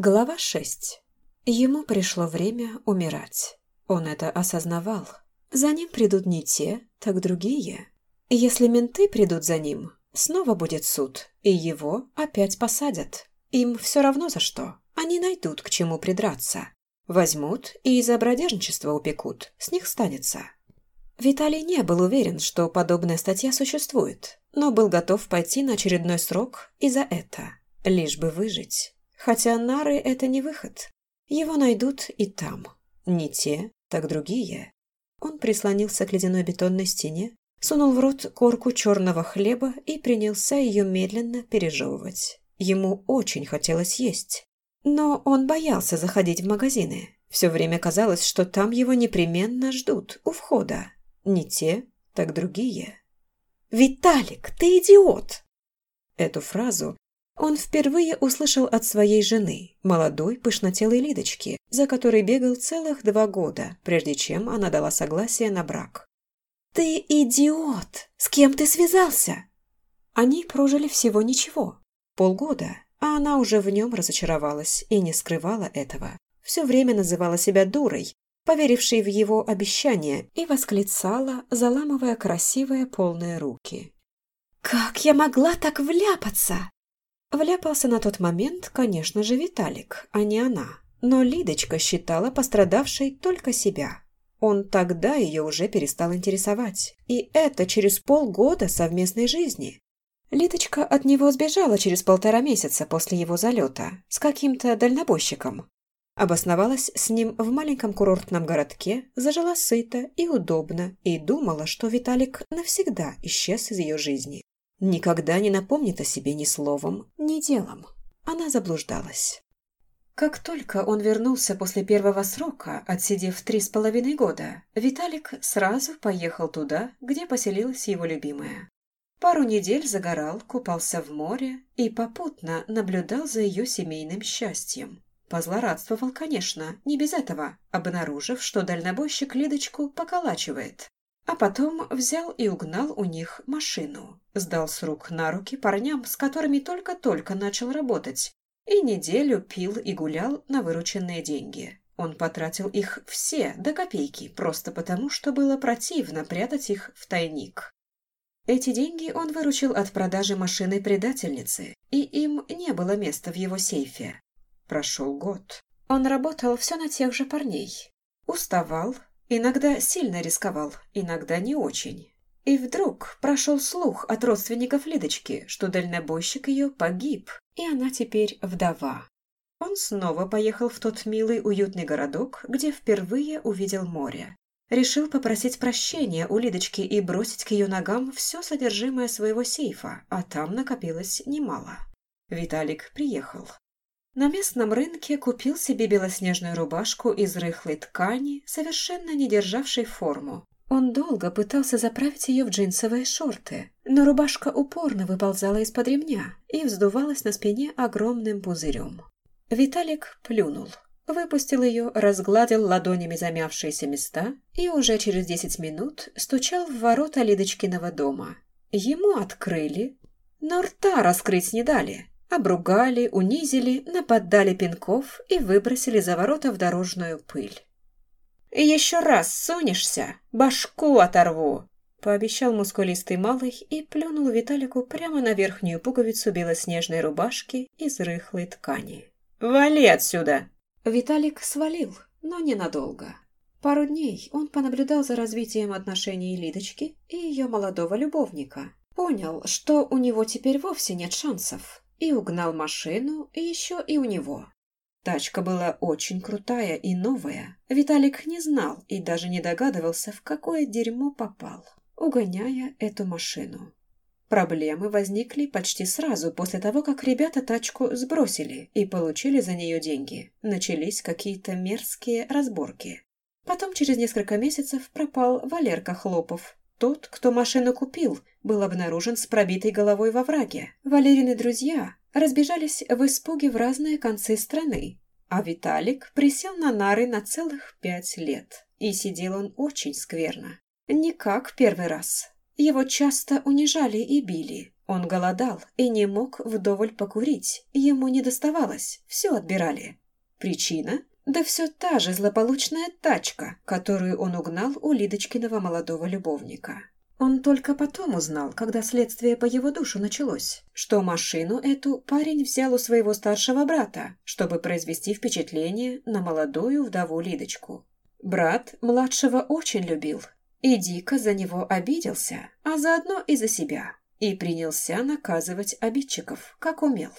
Глава 6. Ему пришло время умирать. Он это осознавал. За ним придут не те, так другие. Если менты придут за ним, снова будет суд, и его опять посадят. Им все равно за что. Они найдут, к чему придраться. Возьмут и из-за бродяжничества упекут. С них станется. Виталий не был уверен, что подобная статья существует, но был готов пойти на очередной срок и за это, лишь бы выжить. Хотя нары – это не выход. Его найдут и там. Не те, так другие. Он прислонился к ледяной бетонной стене, сунул в рот корку черного хлеба и принялся ее медленно пережевывать. Ему очень хотелось есть. Но он боялся заходить в магазины. Все время казалось, что там его непременно ждут, у входа. Не те, так другие. «Виталик, ты идиот!» Эту фразу он впервые услышал от своей жены, молодой пышнотелой Лидочки, за которой бегал целых два года, прежде чем она дала согласие на брак. «Ты идиот! С кем ты связался?» Они прожили всего ничего, полгода, а она уже в нем разочаровалась и не скрывала этого. Все время называла себя дурой, поверившей в его обещания, и восклицала, заламывая красивые полные руки. «Как я могла так вляпаться? Вляпался на тот момент, конечно же, Виталик, а не она. Но Лидочка считала пострадавшей только себя. Он тогда ее уже перестал интересовать. И это через полгода совместной жизни. Лидочка от него сбежала через полтора месяца после его залета с каким-то дальнобойщиком. Обосновалась с ним в маленьком курортном городке, зажила сыто и удобно и думала, что Виталик навсегда исчез из ее жизни. Никогда не напомнит о себе ни словом, ни делом. Она заблуждалась. Как только он вернулся после первого срока, отсидев три с половиной года, Виталик сразу поехал туда, где поселилась его любимая. Пару недель загорал, купался в море и попутно наблюдал за ее семейным счастьем. Позлорадствовал, конечно, не без этого, обнаружив, что дальнобойщик Лидочку поколачивает. А потом взял и угнал у них машину. Сдал с рук на руки парням, с которыми только-только начал работать. И неделю пил и гулял на вырученные деньги. Он потратил их все до копейки, просто потому, что было противно прятать их в тайник. Эти деньги он выручил от продажи машины предательницы, и им не было места в его сейфе. Прошел год. Он работал все на тех же парней. Уставал, Иногда сильно рисковал, иногда не очень. И вдруг прошел слух от родственников Лидочки, что дальнобойщик ее погиб, и она теперь вдова. Он снова поехал в тот милый уютный городок, где впервые увидел море. Решил попросить прощения у Лидочки и бросить к ее ногам все содержимое своего сейфа, а там накопилось немало. Виталик приехал. На местном рынке купил себе белоснежную рубашку из рыхлой ткани, совершенно не державшей форму. Он долго пытался заправить ее в джинсовые шорты, но рубашка упорно выползала из-под ремня и вздувалась на спине огромным пузырем. Виталик плюнул, выпустил ее, разгладил ладонями замявшиеся места и уже через десять минут стучал в ворота Лидочкиного дома. Ему открыли, но рта раскрыть не дали. Обругали, унизили, наподдали пинков и выбросили за ворота в дорожную пыль. «Еще раз сунешься, башку оторву!» Пообещал мускулистый малый и плюнул Виталику прямо на верхнюю пуговицу белоснежной рубашки из рыхлой ткани. «Вали отсюда!» Виталик свалил, но ненадолго. Пару дней он понаблюдал за развитием отношений Лидочки и ее молодого любовника. Понял, что у него теперь вовсе нет шансов. И угнал машину, и еще и у него. Тачка была очень крутая и новая. Виталик не знал и даже не догадывался, в какое дерьмо попал, угоняя эту машину. Проблемы возникли почти сразу после того, как ребята тачку сбросили и получили за нее деньги. Начались какие-то мерзкие разборки. Потом через несколько месяцев пропал Валерка Хлопов, тот, кто машину купил, был обнаружен с пробитой головой во враге. Валерины друзья разбежались в испуге в разные концы страны, а Виталик присел на нары на целых пять лет. И сидел он очень скверно. Не как первый раз. Его часто унижали и били. Он голодал и не мог вдоволь покурить. Ему не доставалось, все отбирали. Причина? Да все та же злополучная тачка, которую он угнал у Лидочкиного молодого любовника. Он только потом узнал, когда следствие по его душу началось, что машину эту парень взял у своего старшего брата, чтобы произвести впечатление на молодую вдову Лидочку. Брат младшего очень любил и дико за него обиделся, а заодно и за себя, и принялся наказывать обидчиков, как умел.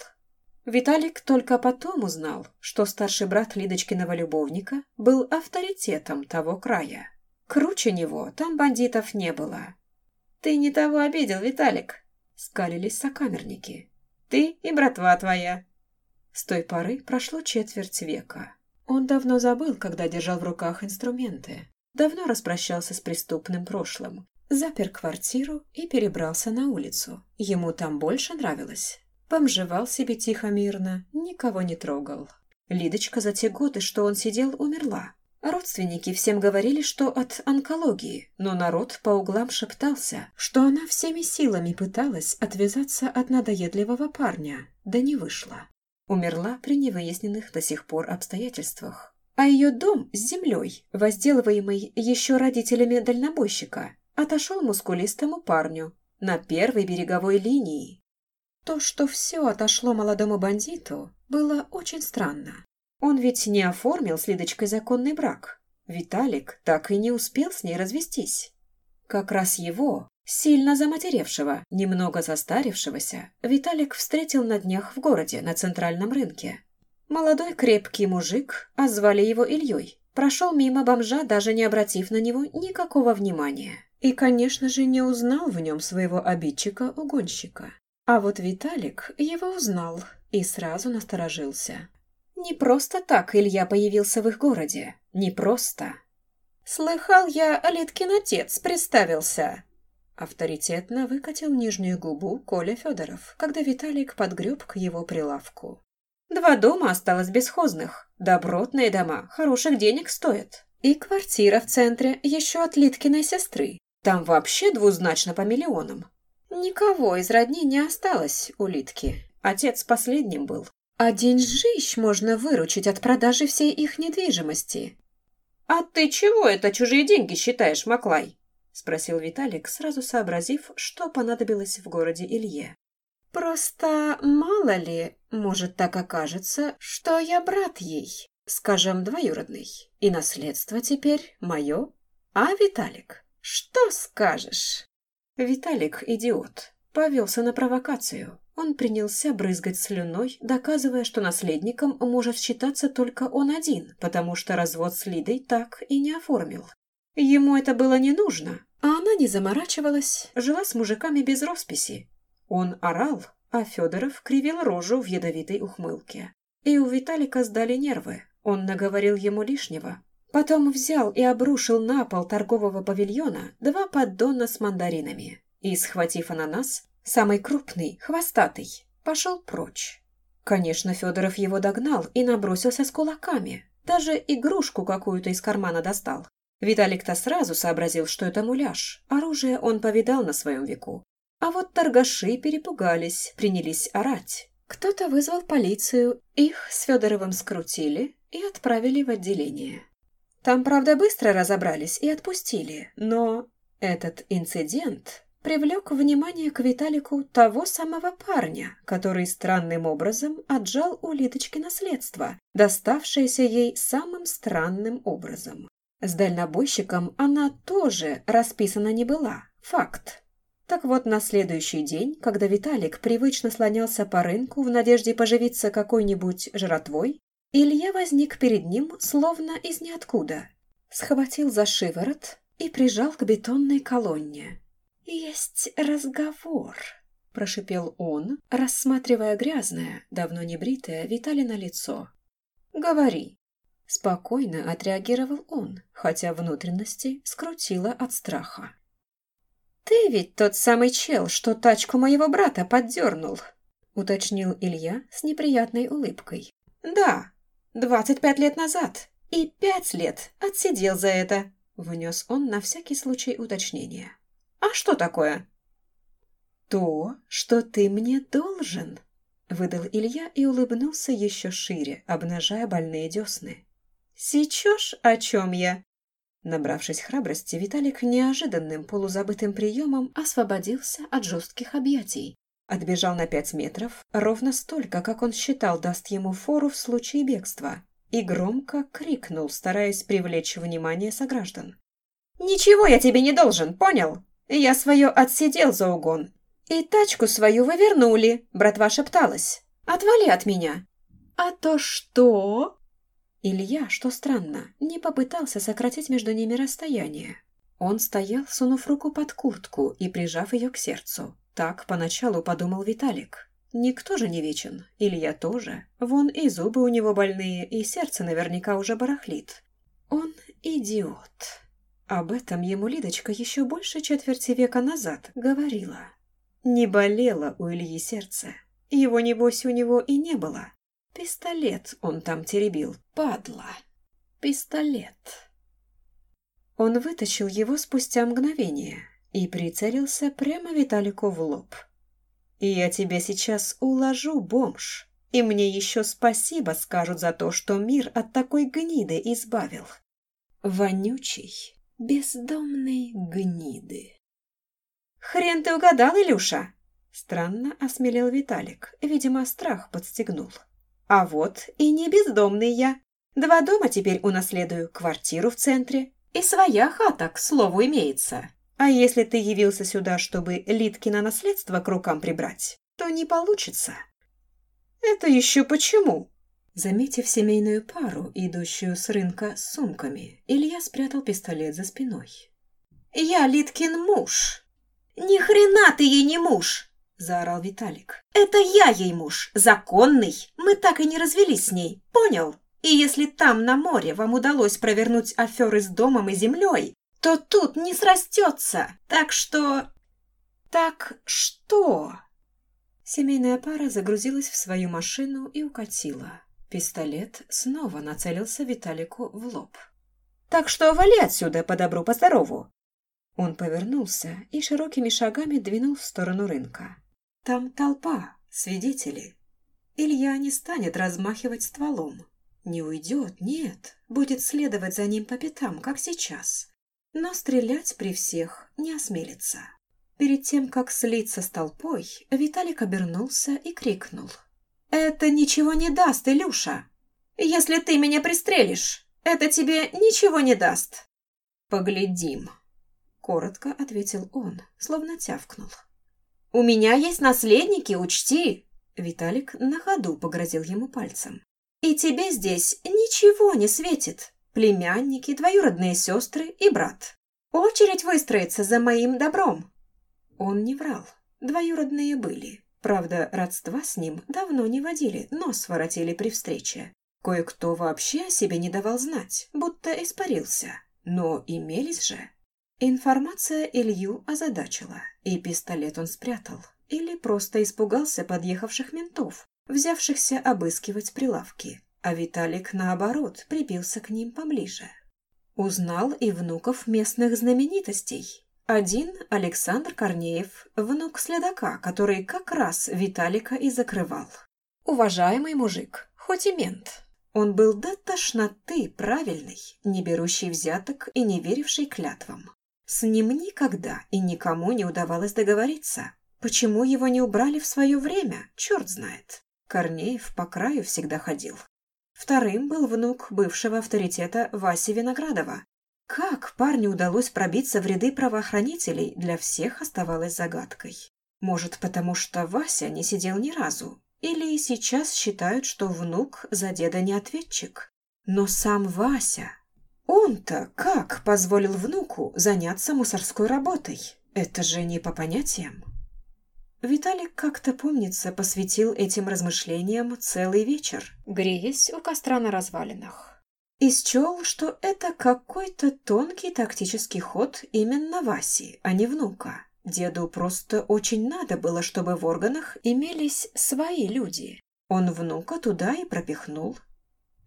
Виталик только потом узнал, что старший брат Лидочкиного любовника был авторитетом того края. Круче него там бандитов не было, «Ты не того обидел, Виталик!» — скалились сокамерники. «Ты и братва твоя!» С той поры прошло четверть века. Он давно забыл, когда держал в руках инструменты. Давно распрощался с преступным прошлым. Запер квартиру и перебрался на улицу. Ему там больше нравилось. Бомжевал себе тихо-мирно, никого не трогал. Лидочка за те годы, что он сидел, умерла. Родственники всем говорили, что от онкологии, но народ по углам шептался, что она всеми силами пыталась отвязаться от надоедливого парня, да не вышла. Умерла при невыясненных до сих пор обстоятельствах. А ее дом с землей, возделываемый еще родителями дальнобойщика, отошел мускулистому парню на первой береговой линии. То, что все отошло молодому бандиту, было очень странно. Он ведь не оформил с Лидочкой законный брак. Виталик так и не успел с ней развестись. Как раз его, сильно заматеревшего, немного застарившегося, Виталик встретил на днях в городе, на центральном рынке. Молодой крепкий мужик, а звали его Ильей, прошел мимо бомжа, даже не обратив на него никакого внимания. И, конечно же, не узнал в нем своего обидчика-угонщика. А вот Виталик его узнал и сразу насторожился. Не просто так Илья появился в их городе. Не просто. «Слыхал я, Алиткин отец представился!» Авторитетно выкатил нижнюю губу Коля Федоров, когда Виталик подгреб к его прилавку. «Два дома осталось бесхозных. Добротные дома, хороших денег стоят. И квартира в центре еще от Литкиной сестры. Там вообще двузначно по миллионам. Никого из родни не осталось у Литки. Отец последним был. А деньжищ можно выручить от продажи всей их недвижимости. «А ты чего это чужие деньги считаешь, Маклай?» — спросил Виталик, сразу сообразив, что понадобилось в городе Илье. «Просто мало ли, может так окажется, что я брат ей, скажем, двоюродный, и наследство теперь мое. А, Виталик, что скажешь?» Виталик — идиот, повелся на провокацию. Он принялся брызгать слюной, доказывая, что наследником может считаться только он один, потому что развод с Лидой так и не оформил. Ему это было не нужно, а она не заморачивалась, жила с мужиками без росписи. Он орал, а Федоров кривил рожу в ядовитой ухмылке. И у Виталика сдали нервы, он наговорил ему лишнего. Потом взял и обрушил на пол торгового павильона два поддона с мандаринами и, схватив ананас, самый крупный, хвостатый, пошел прочь. Конечно, Федоров его догнал и набросился с кулаками. Даже игрушку какую-то из кармана достал. Виталик-то сразу сообразил, что это муляж. Оружие он повидал на своем веку. А вот торгаши перепугались, принялись орать. Кто-то вызвал полицию, их с Федоровым скрутили и отправили в отделение. Там, правда, быстро разобрались и отпустили, но этот инцидент привлек внимание к Виталику того самого парня, который странным образом отжал у Литочки наследство, доставшееся ей самым странным образом. С дальнобойщиком она тоже расписана не была, факт. Так вот, на следующий день, когда Виталик привычно слонялся по рынку в надежде поживиться какой-нибудь жратвой, Илья возник перед ним словно из ниоткуда. Схватил за шиворот и прижал к бетонной колонне. «Есть разговор», – прошипел он, рассматривая грязное, давно не бритое Виталина лицо. «Говори». Спокойно отреагировал он, хотя внутренности скрутило от страха. «Ты ведь тот самый чел, что тачку моего брата поддернул», – уточнил Илья с неприятной улыбкой. «Да, двадцать пять лет назад. И пять лет отсидел за это», – внес он на всякий случай уточнение. «А что такое?» «То, что ты мне должен», — выдал Илья и улыбнулся еще шире, обнажая больные десны. «Сечешь, о чем я?» Набравшись храбрости, Виталик неожиданным полузабытым приемом освободился от жестких объятий. Отбежал на пять метров, ровно столько, как он считал даст ему фору в случае бегства, и громко крикнул, стараясь привлечь внимание сограждан. «Ничего я тебе не должен, понял? Я свое отсидел за угон. И тачку свою вы вернули, братва шепталась. Отвали от меня». «А то что?» Илья, что странно, не попытался сократить между ними расстояние. Он стоял, сунув руку под куртку и прижав ее к сердцу. Так поначалу подумал Виталик. Никто же не вечен, Илья тоже. Вон и зубы у него больные, и сердце наверняка уже барахлит. Он идиот. Об этом ему Лидочка еще больше четверти века назад говорила. Не болело у Ильи сердце. Его, небось, у него и не было. Пистолет он там теребил, падла. Пистолет. Он вытащил его спустя мгновение и прицелился прямо Виталику в лоб. «Я тебя сейчас уложу, бомж, и мне еще спасибо скажут за то, что мир от такой гниды избавил. Вонючий, бездомной гниды. «Хрен ты угадал, Илюша!» Странно осмелел Виталик, видимо, страх подстегнул. «А вот и не бездомный я. Два дома теперь унаследую, квартиру в центре. И своя хата, к слову, имеется. А если ты явился сюда, чтобы Литкино наследство к рукам прибрать, то не получится». «Это еще почему?» Заметив семейную пару, идущую с рынка с сумками, Илья спрятал пистолет за спиной. «Я Литкин муж!» «Ни хрена ты ей не муж!» – заорал Виталик. «Это я ей муж, законный. Мы так и не развелись с ней, понял? И если там, на море, вам удалось провернуть аферы с домом и землей, то тут не срастется. Так что...» «Так что?» Семейная пара загрузилась в свою машину и укатила. Пистолет снова нацелился Виталику в лоб. «Так что вали отсюда по добру, по здорову!» Он повернулся и широкими шагами двинул в сторону рынка. «Там толпа, свидетели. Илья не станет размахивать стволом. Не уйдет, нет, будет следовать за ним по пятам, как сейчас. Но стрелять при всех не осмелится». Перед тем, как слиться с толпой, Виталик обернулся и крикнул. «Это ничего не даст, Илюша! Если ты меня пристрелишь, это тебе ничего не даст!» «Поглядим!» — коротко ответил он, словно тявкнул. «У меня есть наследники, учти!» Виталик на ходу погрозил ему пальцем. «И тебе здесь ничего не светит. Племянники, двоюродные сестры и брат. Очередь выстроится за моим добром». Он не врал. Двоюродные были. Правда, родства с ним давно не водили, нос воротили при встрече. Кое-кто вообще о себе не давал знать, будто испарился. Но имелись же. Информация Илью озадачила, и пистолет он спрятал. Или просто испугался подъехавших ментов, взявшихся обыскивать прилавки. А Виталик, наоборот, прибился к ним поближе. Узнал и внуков местных знаменитостей, один – Александр Корнеев, внук следака, который как раз Виталика и закрывал. Уважаемый мужик, хоть и мент. Он был до тошноты правильный, не берущий взяток и не веривший клятвам. С ним никогда и никому не удавалось договориться. Почему его не убрали в свое время, черт знает. Корнеев по краю всегда ходил. Вторым был внук бывшего авторитета Васи Виноградова, как парню удалось пробиться в ряды правоохранителей, для всех оставалось загадкой. Может, потому что Вася не сидел ни разу, или сейчас считают, что внук за деда не ответчик. Но сам Вася... Он-то как позволил внуку заняться мусорской работой? Это же не по понятиям. Виталик как-то, помнится, посвятил этим размышлениям целый вечер, греясь у костра на развалинах и счел, что это какой-то тонкий тактический ход именно Васи, а не внука. Деду просто очень надо было, чтобы в органах имелись свои люди. Он внука туда и пропихнул.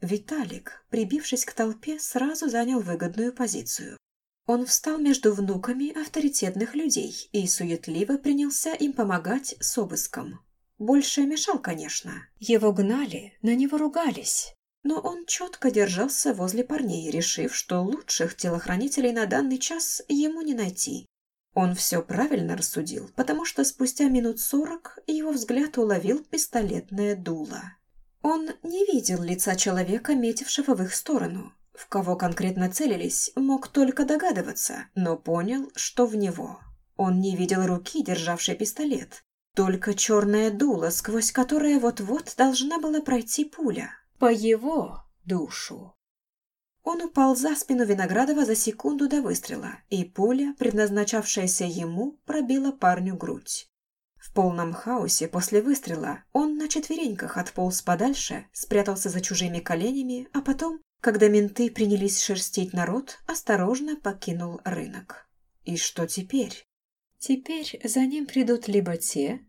Виталик, прибившись к толпе, сразу занял выгодную позицию. Он встал между внуками авторитетных людей и суетливо принялся им помогать с обыском. Больше мешал, конечно. Его гнали, на него ругались. Но он четко держался возле парней, решив, что лучших телохранителей на данный час ему не найти. Он все правильно рассудил, потому что спустя минут сорок его взгляд уловил пистолетное дуло. Он не видел лица человека, метившего в их сторону. В кого конкретно целились, мог только догадываться, но понял, что в него. Он не видел руки, державшей пистолет, только черное дуло, сквозь которое вот-вот должна была пройти пуля. По его душу. Он упал за спину Виноградова за секунду до выстрела, и пуля, предназначавшаяся ему, пробила парню грудь. В полном хаосе после выстрела он на четвереньках отполз подальше, спрятался за чужими коленями, а потом, когда менты принялись шерстить народ, осторожно покинул рынок. И что теперь? Теперь за ним придут либо те,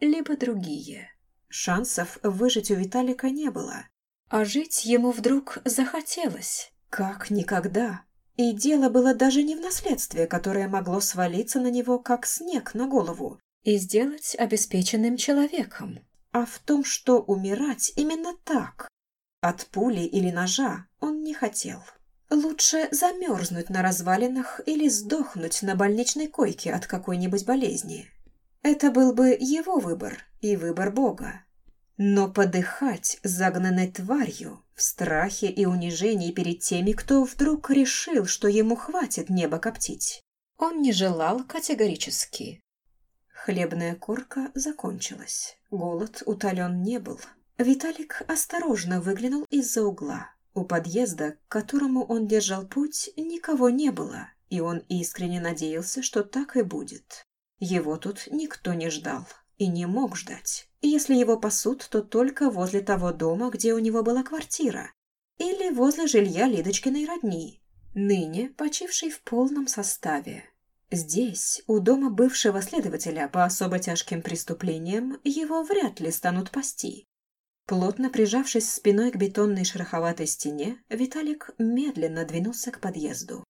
либо другие. Шансов выжить у Виталика не было. А жить ему вдруг захотелось. Как никогда. И дело было даже не в наследстве, которое могло свалиться на него, как снег на голову, и сделать обеспеченным человеком, а в том, что умирать именно так. От пули или ножа он не хотел. Лучше замерзнуть на развалинах или сдохнуть на больничной койке от какой-нибудь болезни. Это был бы его выбор и выбор Бога. Но подыхать загнанной тварью в страхе и унижении перед теми, кто вдруг решил, что ему хватит небо коптить, он не желал категорически. Хлебная корка закончилась. Голод утолен не был. Виталик осторожно выглянул из-за угла. У подъезда, к которому он держал путь, никого не было, и он искренне надеялся, что так и будет. Его тут никто не ждал и не мог ждать. Если его пасут, то только возле того дома, где у него была квартира, или возле жилья Лидочкиной родни, ныне почившей в полном составе. Здесь, у дома бывшего следователя по особо тяжким преступлениям, его вряд ли станут пасти. Плотно прижавшись спиной к бетонной шероховатой стене, Виталик медленно двинулся к подъезду.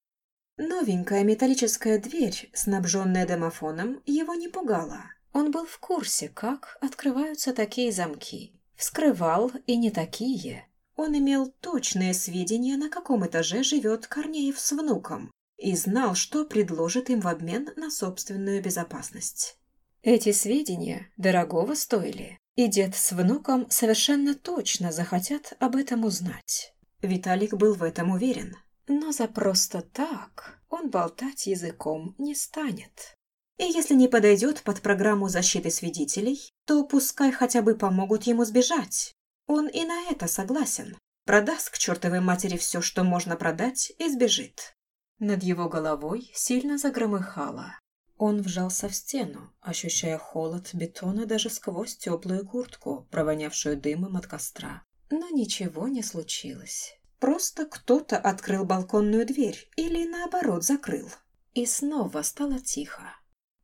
Новенькая металлическая дверь, снабженная домофоном, его не пугала. Он был в курсе, как открываются такие замки. Вскрывал и не такие. Он имел точные сведения, на каком этаже живет Корнеев с внуком, и знал, что предложит им в обмен на собственную безопасность. Эти сведения дорогого стоили, и дед с внуком совершенно точно захотят об этом узнать. Виталик был в этом уверен. Но за просто так он болтать языком не станет. И если не подойдет под программу защиты свидетелей, то пускай хотя бы помогут ему сбежать. Он и на это согласен. Продаст к чертовой матери все, что можно продать, и сбежит. Над его головой сильно загромыхало. Он вжался в стену, ощущая холод бетона даже сквозь теплую куртку, провонявшую дымом от костра. Но ничего не случилось. Просто кто-то открыл балконную дверь или, наоборот, закрыл. И снова стало тихо.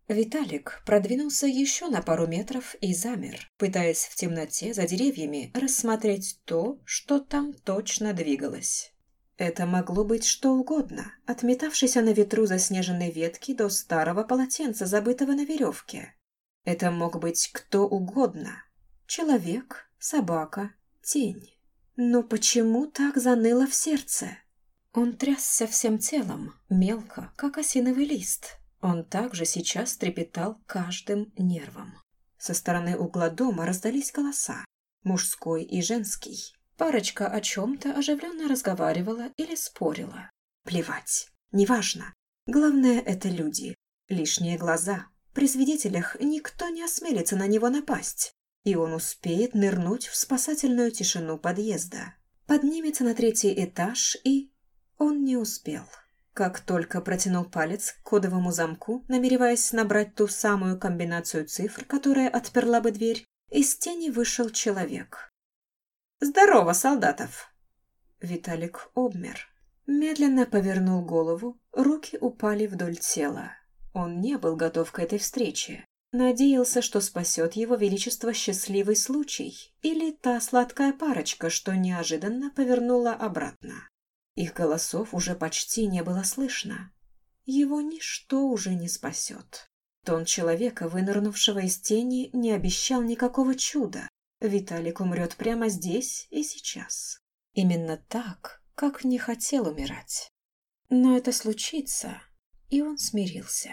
Виталик продвинулся еще на пару метров и замер, пытаясь в темноте за деревьями рассмотреть то, что там точно двигалось. Это могло быть что угодно, отметавшейся на ветру заснеженной ветки до старого полотенца, забытого на веревке. Это мог быть кто угодно. Человек, собака, тень. Но почему так заныло в сердце? Он трясся всем телом, мелко, как осиновый лист, он также сейчас трепетал каждым нервом. Со стороны угла дома раздались голоса, мужской и женский. Парочка о чем-то оживленно разговаривала или спорила. Плевать, неважно. Главное — это люди. Лишние глаза. При свидетелях никто не осмелится на него напасть, и он успеет нырнуть в спасательную тишину подъезда. Поднимется на третий этаж и... Он не успел. Как только протянул палец к кодовому замку, намереваясь набрать ту самую комбинацию цифр, которая отперла бы дверь, из тени вышел человек. «Здорово, солдатов!» Виталик обмер. Медленно повернул голову, руки упали вдоль тела. Он не был готов к этой встрече. Надеялся, что спасет его величество счастливый случай или та сладкая парочка, что неожиданно повернула обратно. Их голосов уже почти не было слышно. его ничто уже не спасет. Тон человека, вынырнувшего из тени, не обещал никакого чуда. Виталик умрет прямо здесь и сейчас. Именно так, как не хотел умирать. Но это случится, и он смирился.